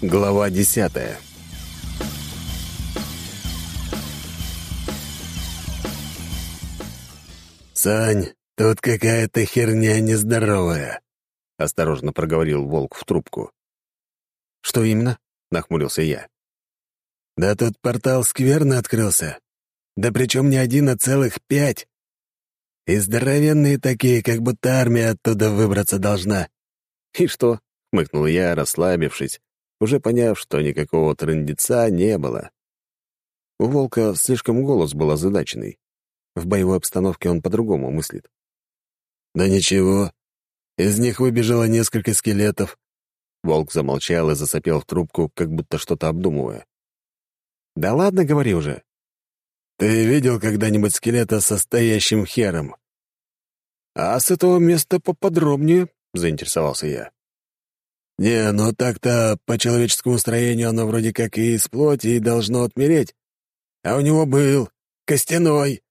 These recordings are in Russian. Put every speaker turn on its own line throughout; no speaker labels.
Глава десятая «Сань, тут какая-то херня нездоровая», — осторожно проговорил волк в трубку.
«Что именно?» — нахмурился я.
«Да тут портал скверно открылся. Да причем не один, а целых пять. И здоровенные такие, как будто армия оттуда выбраться должна».
«И что?» — хмыкнул я, расслабившись, уже поняв, что никакого трындеца не было. У волка слишком голос был озадаченный. В боевой обстановке он по-другому мыслит.
«Да ничего. Из них выбежало несколько скелетов».
Волк замолчал и засопел в трубку, как будто что-то обдумывая. «Да ладно, говори уже».
«Ты видел когда-нибудь скелета со стоящим хером?»
«А с этого места поподробнее», — заинтересовался я.
«Не, ну так-то по человеческому строению оно вроде как и из плоти и должно отмереть. А у него был костяной.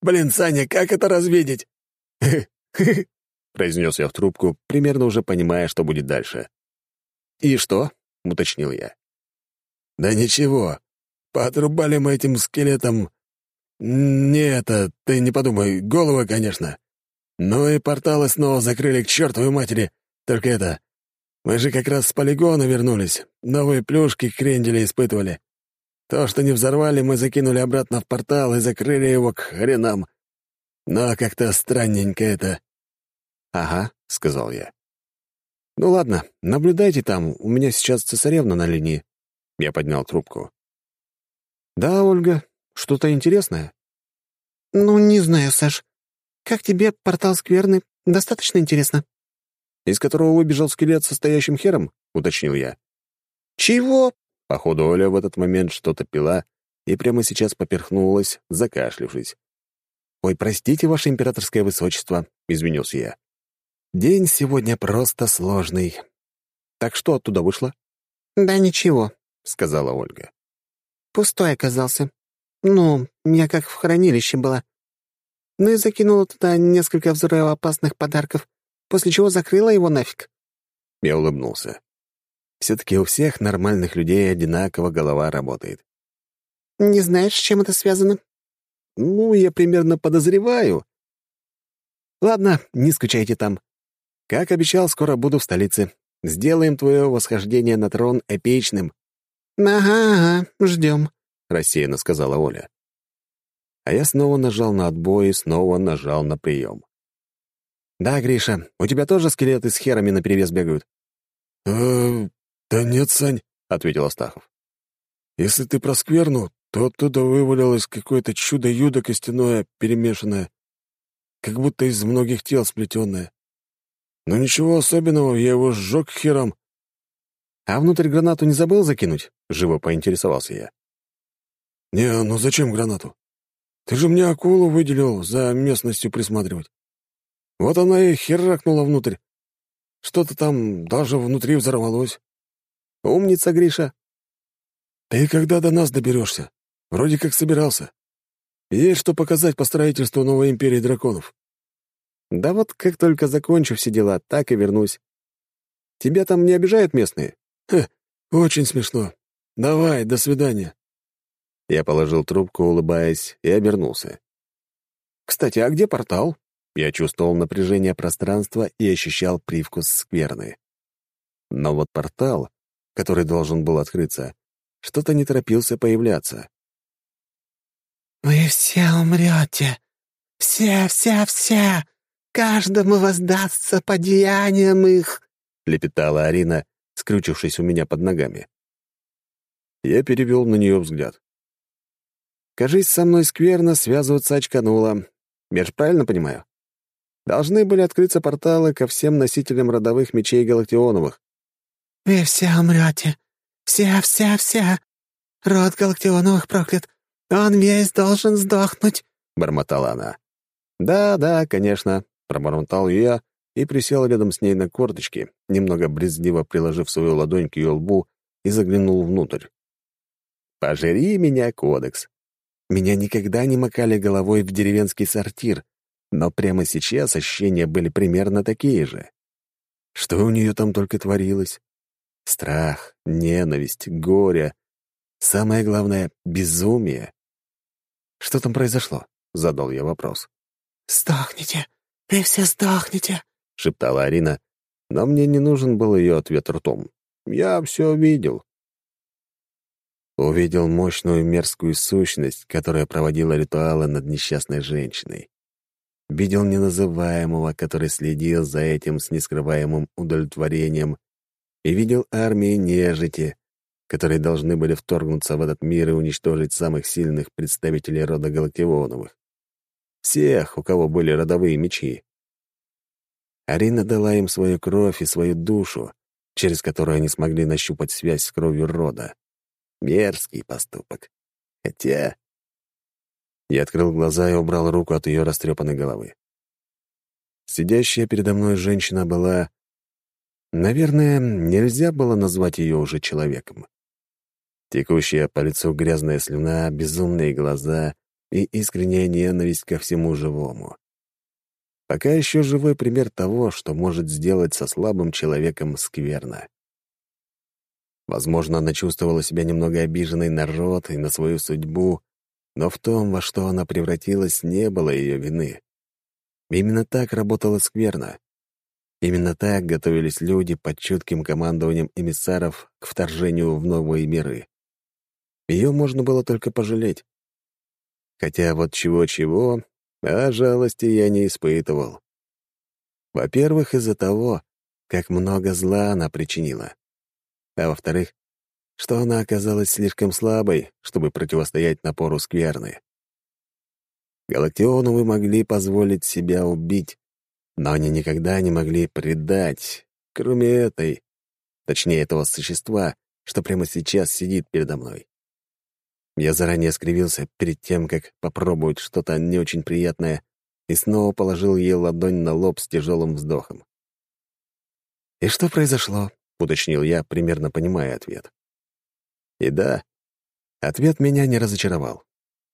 Блин, Саня, как это развидеть?»
произнес я в трубку, примерно уже понимая, что будет дальше. «И что?» — уточнил я.
«Да ничего. Поотрубали мы этим скелетом... Не это, ты не подумай, головы, конечно. Ну и порталы снова закрыли к чертовой матери. Только это... Мы же как раз с полигона вернулись. Новые плюшки крендели испытывали. То, что не взорвали, мы закинули обратно в портал и закрыли его к хренам. Но как-то странненько это.
«Ага», — сказал я. «Ну ладно, наблюдайте там, у меня сейчас цесаревна на линии». Я поднял трубку. «Да, Ольга, что-то интересное?»
«Ну, не знаю, Саш. Как тебе портал скверный? Достаточно интересно?»
«Из которого выбежал скелет со стоящим хером?» — уточнил я.
«Чего?»
Походу, Оля в этот момент что-то пила и прямо сейчас поперхнулась, закашлившись. «Ой, простите, ваше императорское высочество», — извинился я. «День сегодня просто сложный. Так что оттуда вышло?»
«Да ничего», —
сказала Ольга.
«Пустой оказался. Ну, я как в хранилище была. Ну и закинула туда несколько взрывоопасных подарков, после чего закрыла его нафиг».
Я улыбнулся. Все-таки у всех нормальных людей одинаково голова работает.
«Не знаешь, с чем это связано?»
«Ну, я примерно подозреваю». «Ладно, не скучайте там. Как обещал, скоро буду в столице. Сделаем твое восхождение на трон эпичным».
«Ага, ага, ждем», —
рассеянно сказала Оля. А я снова нажал на отбой и снова нажал на прием. «Да, Гриша, у тебя тоже скелеты с херами наперевес бегают?»
«Э, «Да нет, Сань», — ответил Астахов. «Если ты про скверну, то оттуда вывалилось какое-то чудо-юдо костяное перемешанное, как будто из многих тел сплетенное. Но ничего особенного, я его сжег хером».
«А внутрь гранату не забыл закинуть?» — живо поинтересовался я.
«Не, ну зачем гранату? Ты же мне акулу выделил за местностью присматривать. Вот она и херакнула внутрь. Что-то там даже внутри взорвалось.
Умница, Гриша.
Ты когда до нас доберешься? Вроде как собирался. Есть что показать по строительству новой империи драконов.
Да вот как только закончу все дела, так и вернусь. Тебя там не обижают местные?
Хе, очень смешно. Давай, до свидания.
Я положил трубку, улыбаясь, и обернулся. Кстати, а где портал? Я чувствовал напряжение пространства и ощущал привкус скверны. Но вот портал который должен был открыться, что-то не торопился появляться.
«Вы все умрете! Все, все, все! Каждому воздастся по деяниям их!»
— лепетала Арина, скрючившись у меня под ногами. Я перевел на нее взгляд. «Кажись, со мной скверно связываться очкануло. Я же правильно понимаю? Должны были открыться порталы ко всем носителям родовых мечей Галактионовых.
«Вы все умрете! Все, все, все! Род Галактионовых проклят! Он весь должен сдохнуть!» — бормотала она.
«Да, да, конечно», — пробормотал я и присел рядом с ней на корточки, немного брезгливо приложив свою ладонь к ее лбу и заглянул внутрь. «Пожери меня, кодекс. Меня никогда не макали головой в деревенский сортир, но прямо сейчас ощущения были примерно такие же. Что у нее там только творилось? Страх, ненависть, горе. Самое главное — безумие. «Что там произошло?» — задал я вопрос.
«Сдохните! Вы все сдохнете!»
— шептала Арина, но мне не нужен был ее ответ ртом. Я все видел. Увидел мощную мерзкую сущность, которая проводила ритуалы над несчастной женщиной. Видел неназываемого, который следил за этим с нескрываемым удовлетворением, и видел армии нежити, которые должны были вторгнуться в этот мир и уничтожить самых сильных представителей рода Галактионовых. Всех, у кого были родовые мечи. Арина дала им свою кровь и свою душу, через которую они смогли нащупать связь с кровью рода. Мерзкий поступок. Хотя... Я открыл глаза и убрал руку от ее растрепанной головы. Сидящая передо мной женщина была... Наверное, нельзя было назвать ее уже человеком. Текущая по лицу грязная слюна, безумные глаза и искренняя ненависть ко всему живому. Пока еще живой пример того, что может сделать со слабым человеком скверно. Возможно, она чувствовала себя немного обиженной на род и на свою судьбу, но в том, во что она превратилась, не было ее вины. Именно так работала скверно. Именно так готовились люди под чутким командованием эмиссаров к вторжению в новые миры. Ее можно было только пожалеть. Хотя вот чего-чего, а жалости я не испытывал. Во-первых, из-за того, как много зла она причинила. А во-вторых, что она оказалась слишком слабой, чтобы противостоять напору скверны. Галактионовы могли позволить себя убить, но они никогда не могли предать, кроме этой, точнее этого существа, что прямо сейчас сидит передо мной. Я заранее скривился перед тем, как попробовать что-то не очень приятное, и снова положил ей ладонь на лоб с тяжелым вздохом. «И что произошло?» — уточнил я, примерно понимая ответ. И да, ответ меня не разочаровал.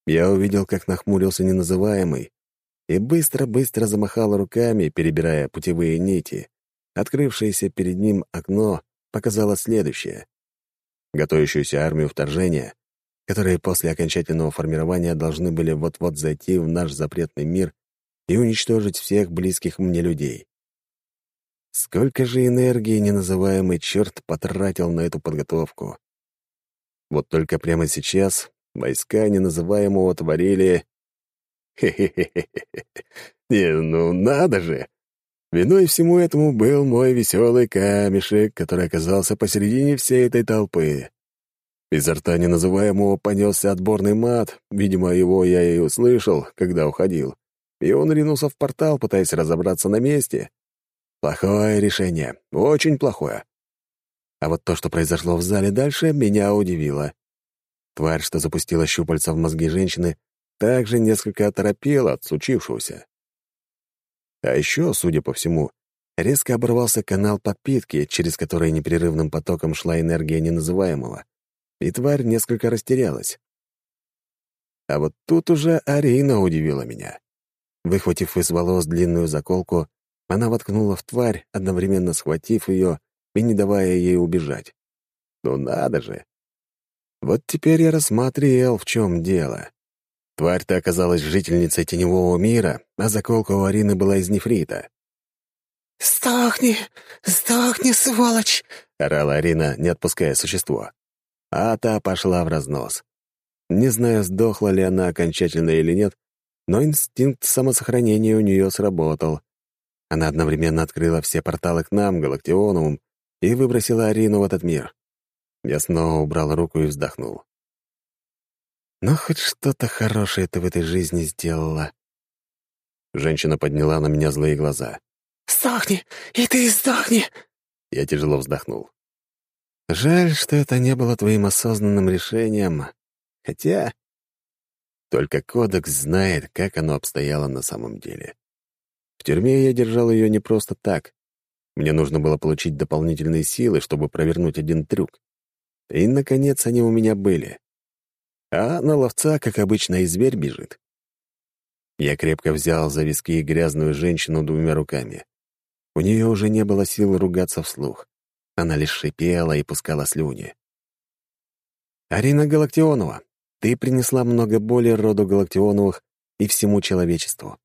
Я увидел, как нахмурился неназываемый, и быстро-быстро замахал руками, перебирая путевые нити. Открывшееся перед ним окно показало следующее. Готовящуюся армию вторжения, которые после окончательного формирования должны были вот-вот зайти в наш запретный мир и уничтожить всех близких мне людей. Сколько же энергии неназываемый черт потратил на эту подготовку. Вот только прямо сейчас войска неназываемого творили... Хе-хе-хе-хе. Не, ну надо же! Виной всему этому был мой веселый камешек, который оказался посередине всей этой толпы. Изо рта неназываемого понесся отборный мат, видимо, его я и услышал, когда уходил, и он ринулся в портал, пытаясь разобраться на месте. Плохое решение, очень плохое. А вот то, что произошло в зале дальше, меня удивило. Тварь, что запустила щупальца в мозги женщины, также несколько оторопела от случившегося. А еще, судя по всему, резко оборвался канал подпитки, через который непрерывным потоком шла энергия неназываемого и тварь несколько растерялась. А вот тут уже Арина удивила меня. Выхватив из волос длинную заколку, она воткнула в тварь, одновременно схватив ее и не давая ей убежать. Ну надо же! Вот теперь я рассмотрел, в чем дело. Тварь-то оказалась жительницей теневого мира, а заколка у Арины была из нефрита.
«Сдохни! Сдохни, сволочь!»
— орала Арина, не отпуская существо а та пошла в разнос. Не знаю, сдохла ли она окончательно или нет, но инстинкт самосохранения у нее сработал. Она одновременно открыла все порталы к нам, Галактионовым, и выбросила Арину в этот мир. Я снова убрал руку и вздохнул. «Ну, хоть что-то хорошее ты в этой жизни сделала». Женщина подняла на меня злые глаза.
«Сдохни! И ты сдохни!»
Я тяжело вздохнул. Жаль, что это не было твоим осознанным решением. Хотя... Только Кодекс знает, как оно обстояло на самом деле. В тюрьме я держал ее не просто так. Мне нужно было получить дополнительные силы, чтобы провернуть один трюк. И, наконец, они у меня были. А на ловца, как обычно, и зверь бежит. Я крепко взял за виски грязную женщину двумя руками. У нее уже не было сил ругаться вслух. Она лишь шипела и пускала слюни. «Арина Галактионова, ты принесла много боли роду Галактионовых и всему человечеству.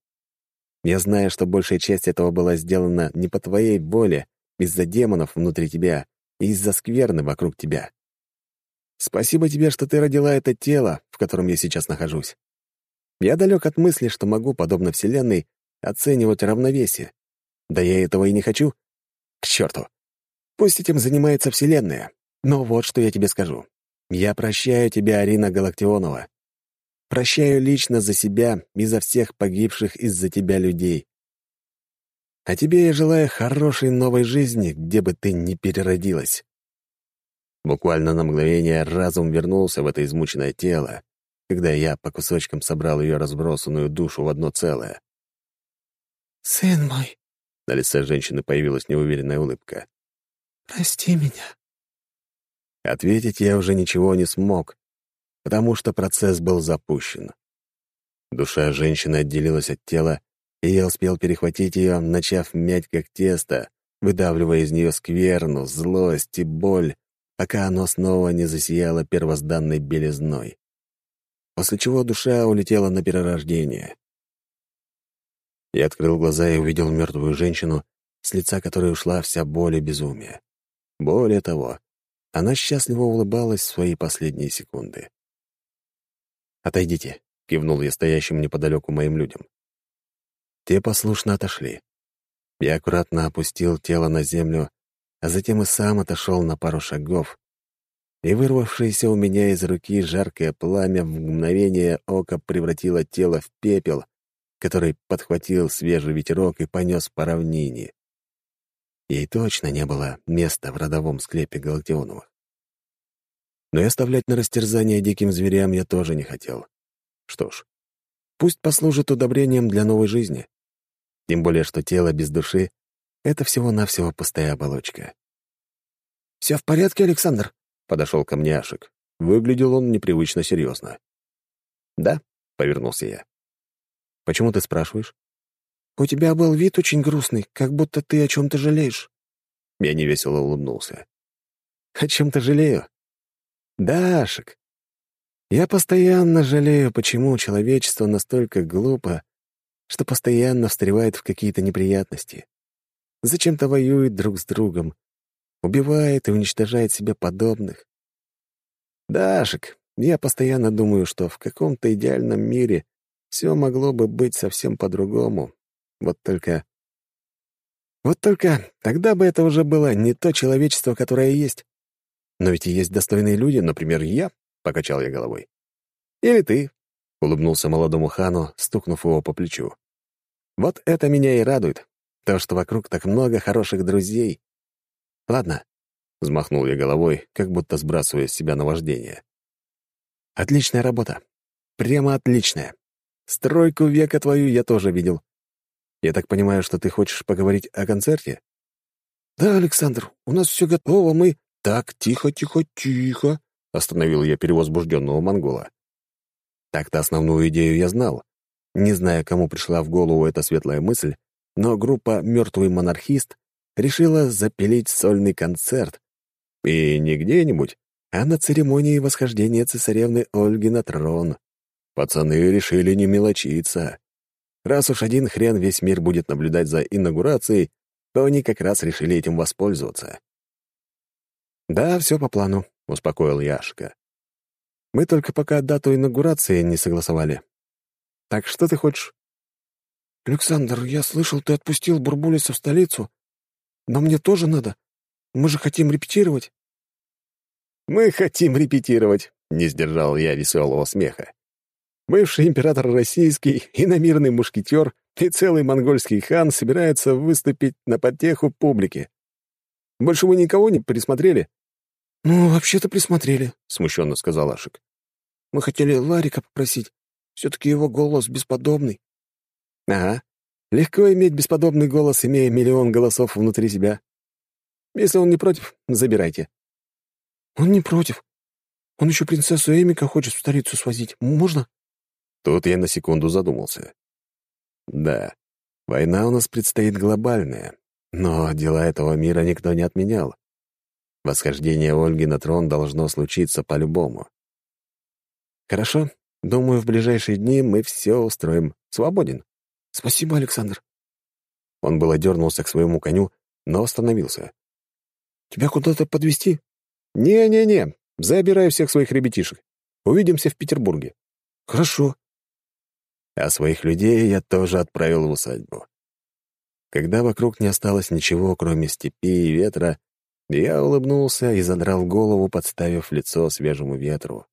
Я знаю, что большая часть этого была сделана не по твоей воле, из-за демонов внутри тебя и из-за скверны вокруг тебя. Спасибо тебе, что ты родила это тело, в котором я сейчас нахожусь. Я далек от мысли, что могу, подобно Вселенной, оценивать равновесие. Да я этого и не хочу. К черту. Пусть этим занимается Вселенная. Но вот что я тебе скажу. Я прощаю тебя, Арина Галактионова. Прощаю лично за себя и за всех погибших из-за тебя людей. А тебе я желаю хорошей новой жизни, где бы ты ни переродилась. Буквально на мгновение разум вернулся в это измученное тело, когда я по кусочкам собрал ее разбросанную душу в одно целое.
«Сын мой!»
— на лице женщины появилась неуверенная улыбка.
«Прости меня».
Ответить я уже ничего не смог, потому что процесс был запущен. Душа женщины отделилась от тела, и я успел перехватить ее, начав мять как тесто, выдавливая из нее скверну, злость и боль, пока оно снова не засияло первозданной белизной. После чего душа улетела на перерождение. Я открыл глаза и увидел мертвую женщину, с лица которой ушла вся боль и безумие. Более того, она счастливо улыбалась в свои последние секунды. «Отойдите», — кивнул я стоящим неподалеку моим людям. Те послушно отошли. Я аккуратно опустил тело на землю, а затем и сам отошел на пару шагов, и вырвавшееся у меня из руки жаркое пламя в мгновение ока превратило тело в пепел, который подхватил свежий ветерок и понес по равнине. Ей точно не было места в родовом склепе Галактионовых. Но и оставлять на растерзание диким зверям я тоже не хотел. Что ж, пусть послужит удобрением для новой жизни. Тем более, что тело без души — это всего-навсего пустая оболочка.
«Все в порядке, Александр?»
— подошел ко мне Ашик. Выглядел он непривычно серьезно. «Да», — повернулся я. «Почему ты спрашиваешь?»
«У тебя был вид очень грустный, как будто ты о чем-то жалеешь».
Я невесело улыбнулся. «О чем-то жалею? Дашек, я постоянно жалею, почему человечество настолько глупо, что постоянно встревает в какие-то неприятности. Зачем-то воюет друг с другом, убивает и уничтожает себе подобных. Дашек, я постоянно думаю, что в каком-то идеальном мире все могло бы быть совсем по-другому. Вот только... Вот только тогда бы это уже было не то человечество, которое есть. Но ведь есть достойные люди, например, я, — покачал я головой. Или ты, — улыбнулся молодому хану, стукнув его по плечу. Вот это меня и радует, то, что вокруг так много хороших друзей. Ладно, — взмахнул я головой, как будто сбрасывая с себя наваждение. Отличная работа. Прямо отличная. Стройку века твою я тоже видел. Я так понимаю, что ты хочешь поговорить о концерте?
Да, Александр, у нас все готово, мы...
«Так, тихо, тихо, тихо!» — остановил я перевозбужденного монгола. Так-то основную идею я знал. Не зная, кому пришла в голову эта светлая мысль, но группа «Мертвый монархист» решила запилить сольный концерт. И не где-нибудь, а на церемонии восхождения цесаревны Ольги на трон. Пацаны решили не мелочиться. Раз уж один хрен весь мир будет наблюдать за инаугурацией, то они как раз решили этим воспользоваться. «Да, все по плану», — успокоил Яшка. «Мы только пока дату инаугурации не согласовали. Так что ты хочешь?»
«Александр, я слышал, ты отпустил Бурбулиса в столицу. Но мне тоже надо. Мы же хотим репетировать».
«Мы хотим репетировать», — не сдержал я веселого смеха. Бывший император российский, иномирный мушкетер и целый монгольский хан собираются выступить на потеху публике. Больше вы никого не присмотрели?»
«Ну, вообще-то присмотрели», —
смущенно сказал Ашик.
«Мы хотели Ларика попросить. Все-таки его голос бесподобный».
«Ага. Легко иметь бесподобный голос, имея миллион голосов внутри себя. Если он не против, забирайте».
«Он не против. Он еще принцессу Эмика хочет в столицу свозить. Можно?»
Тут я на секунду задумался. «Да, война у нас предстоит глобальная, но дела этого мира никто не отменял. Восхождение Ольги на трон должно случиться по-любому. Хорошо. Думаю, в ближайшие дни мы все устроим. Свободен.
Спасибо, Александр.
Он было дернулся к своему коню, но остановился.
Тебя куда-то подвести?
Не-не-не. Забираю всех своих ребятишек. Увидимся в Петербурге.
Хорошо.
А своих людей я тоже отправил в усадьбу. Когда вокруг не осталось ничего, кроме степи и ветра, я улыбнулся и задрал голову, подставив лицо свежему ветру.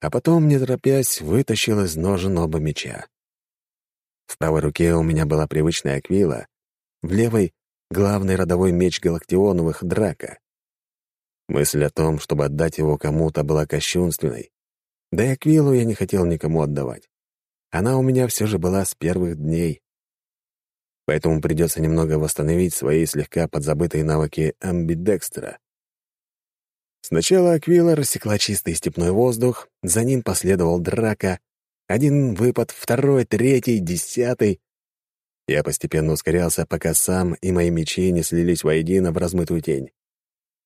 А потом, не торопясь, вытащил из ножен оба меча. В правой руке у меня была привычная аквила, в левой — главный родовой меч Галактионовых — Драка. Мысль о том, чтобы отдать его кому-то, была кощунственной. Да и аквилу я не хотел никому отдавать. Она у меня все же была с первых дней поэтому придется немного восстановить свои слегка подзабытые навыки амбидекстера. Сначала Аквила рассекла чистый степной воздух, за ним последовал драка. Один выпад, второй, третий, десятый. Я постепенно ускорялся, пока сам и мои мечи не слились воедино в размытую тень.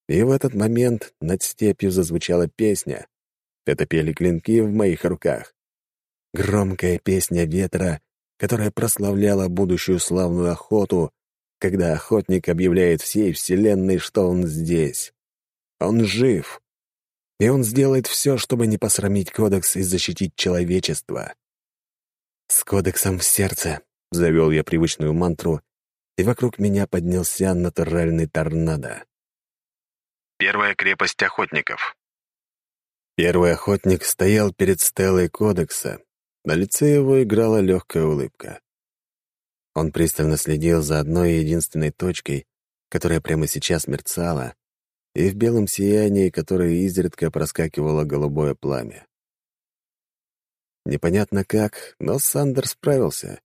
И в этот момент над степью зазвучала песня. Это пели клинки в моих руках. Громкая песня ветра, которая прославляла будущую славную охоту, когда охотник объявляет всей Вселенной, что он здесь. Он жив. И он сделает все, чтобы не посрамить Кодекс и защитить человечество. «С Кодексом в сердце», — завел я привычную мантру, и вокруг меня поднялся натуральный торнадо. Первая крепость охотников. Первый охотник стоял перед стелой Кодекса, на лице его играла легкая улыбка. Он пристально следил за одной единственной точкой, которая прямо сейчас мерцала, и в белом сиянии, которое изредка проскакивало голубое пламя. Непонятно как, но Сандер справился.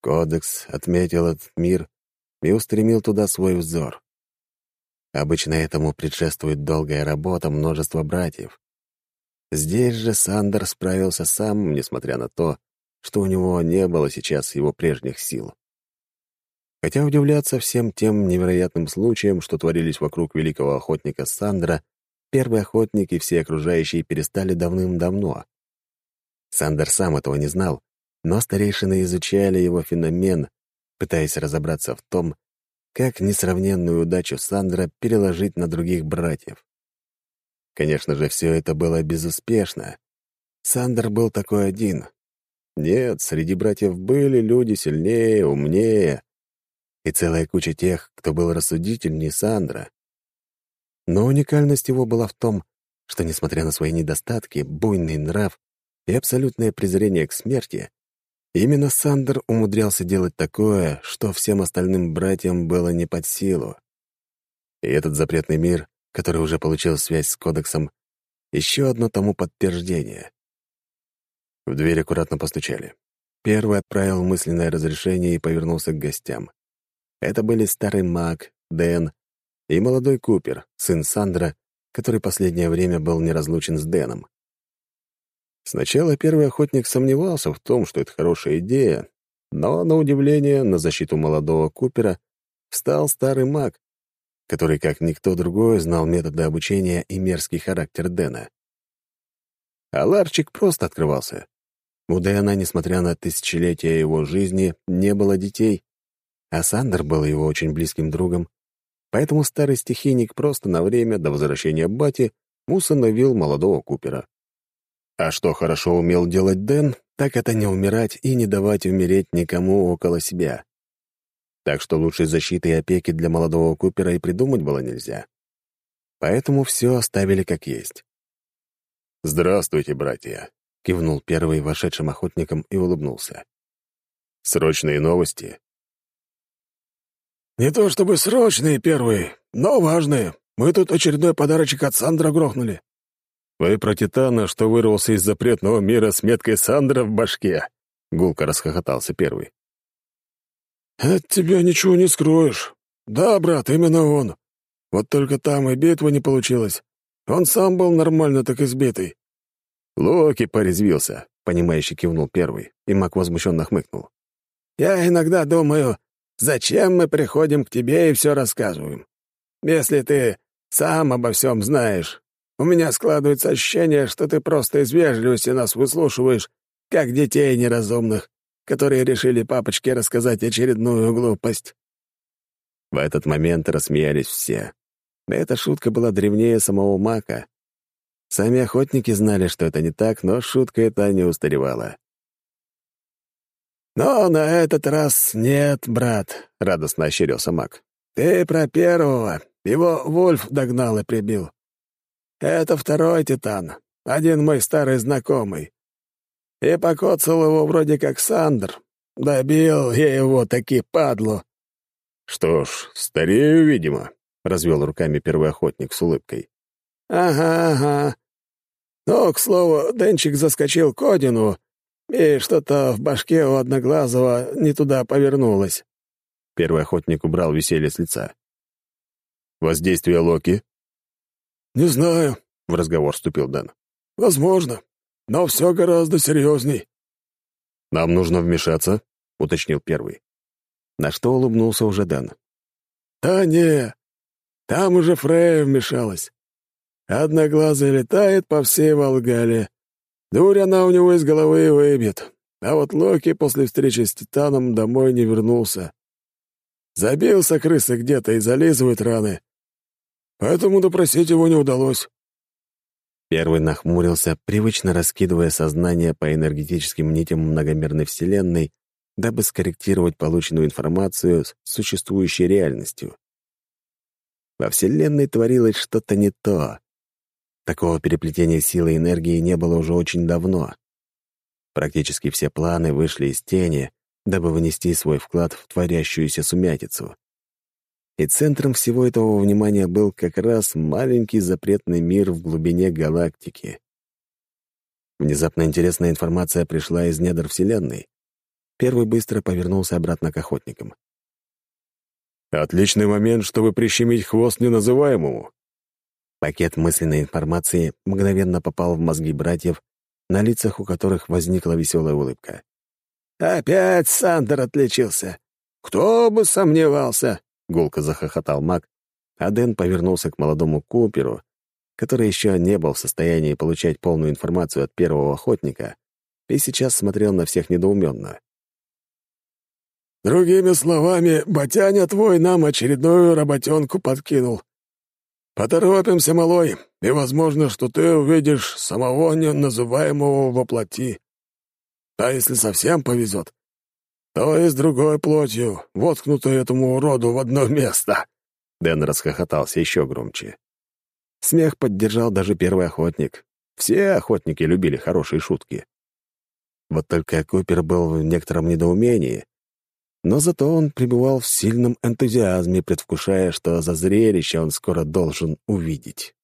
Кодекс отметил этот мир и устремил туда свой взор. Обычно этому предшествует долгая работа множества братьев. Здесь же Сандер справился сам, несмотря на то, что у него не было сейчас его прежних сил. Хотя удивляться всем тем невероятным случаям, что творились вокруг великого охотника Сандра, первый охотник и все окружающие перестали давным-давно. Сандер сам этого не знал, но старейшины изучали его феномен, пытаясь разобраться в том, как несравненную удачу Сандра переложить на других братьев. Конечно же, все это было безуспешно. Сандер был такой один. Нет, среди братьев были люди сильнее, умнее и целая куча тех, кто был рассудительнее Сандра. Но уникальность его была в том, что, несмотря на свои недостатки, буйный нрав и абсолютное презрение к смерти, именно Сандер умудрялся делать такое, что всем остальным братьям было не под силу. И этот запретный мир который уже получил связь с кодексом, еще одно тому подтверждение. В дверь аккуратно постучали. Первый отправил мысленное разрешение и повернулся к гостям. Это были старый маг, Дэн и молодой Купер, сын Сандра, который последнее время был неразлучен с Дэном. Сначала первый охотник сомневался в том, что это хорошая идея, но, на удивление, на защиту молодого Купера встал старый маг, который, как никто другой, знал методы обучения и мерзкий характер Дэна. А Ларчик просто открывался. У Дэна, несмотря на тысячелетия его жизни, не было детей, а Сандер был его очень близким другом, поэтому старый стихийник просто на время до возвращения бати усыновил молодого Купера. А что хорошо умел делать Дэн, так это не умирать и не давать умереть никому около себя так что лучшей защиты и опеки для молодого Купера и придумать было нельзя. Поэтому все оставили как есть. «Здравствуйте, братья», — кивнул первый вошедшим охотником и улыбнулся. «Срочные новости?»
«Не то чтобы срочные первые, но важные. Мы тут очередной подарочек от Сандра грохнули».
«Вы про Титана, что вырвался из запретного мира с меткой Сандра в башке?» — гулко расхохотался первый.
«От тебя ничего не скроешь. Да, брат, именно он. Вот только там и битва не получилась. Он сам был нормально так избитый».
Локи порезвился, понимающе кивнул первый, и маг возмущенно хмыкнул.
«Я иногда думаю, зачем мы приходим к тебе и все рассказываем? Если ты Сам обо всем знаешь. У меня складывается ощущение, что ты просто из вежливости нас выслушиваешь, как детей неразумных, которые решили папочке рассказать очередную глупость».
В этот момент рассмеялись все. Эта шутка была древнее самого Мака. Сами охотники знали, что это не так, но шутка эта не устаревала.
«Но на этот раз нет, брат», — радостно ощерился Мак. «Ты про первого. Его Вольф догнал и прибил. Это второй Титан, один мой старый знакомый. И покоцал его вроде как Сандр. Добил я его таки падлу».
«Что ж, старею, видимо», — развел руками первый охотник с улыбкой.
«Ага, ага. Ну, к слову, Денчик заскочил к Одину, и что-то в башке у Одноглазого не туда повернулось».
Первый охотник убрал веселье с лица. «Воздействие Локи?»
«Не знаю», — в разговор вступил Дэн. «Возможно, но все гораздо серьезней».
«Нам нужно вмешаться», — уточнил первый. На что улыбнулся уже Дэн.
«Да не, там уже Фрея вмешалась. Одноглазый летает по всей Волгале, Дурь она у него из головы выбьет. А вот Локи после встречи с Титаном домой не вернулся. Забился крыса где-то и зализывает раны. Поэтому допросить его не удалось.
Первый нахмурился, привычно раскидывая сознание по энергетическим нитям многомерной Вселенной, дабы скорректировать полученную информацию с существующей реальностью. Во Вселенной творилось что-то не то. Такого переплетения силы и энергии не было уже очень давно. Практически все планы вышли из тени, дабы внести свой вклад в творящуюся сумятицу. И центром всего этого внимания был как раз маленький запретный мир в глубине галактики. Внезапно интересная информация пришла из недр Вселенной. Первый быстро повернулся обратно к охотникам.
«Отличный момент, чтобы прищемить хвост неназываемому»,
Пакет мысленной информации мгновенно попал в мозги братьев, на лицах у которых возникла веселая улыбка.
«Опять Сандер отличился! Кто бы сомневался!» — гулко захохотал маг,
а Дэн повернулся к молодому Куперу, который еще не был в состоянии получать полную информацию от первого охотника и сейчас смотрел на всех недоуменно.
«Другими словами, Батяня твой нам очередную работенку подкинул. «Поторопимся, малой, и возможно, что ты увидишь самого неназываемого воплоти. А если совсем повезет, то и с другой плотью, воткнутой этому уроду в одно место».
Дэн расхохотался еще громче. Смех поддержал даже первый охотник. Все охотники любили хорошие шутки. Вот только Купер был в некотором недоумении, но зато он пребывал в сильном энтузиазме, предвкушая, что за зрелище он скоро должен увидеть.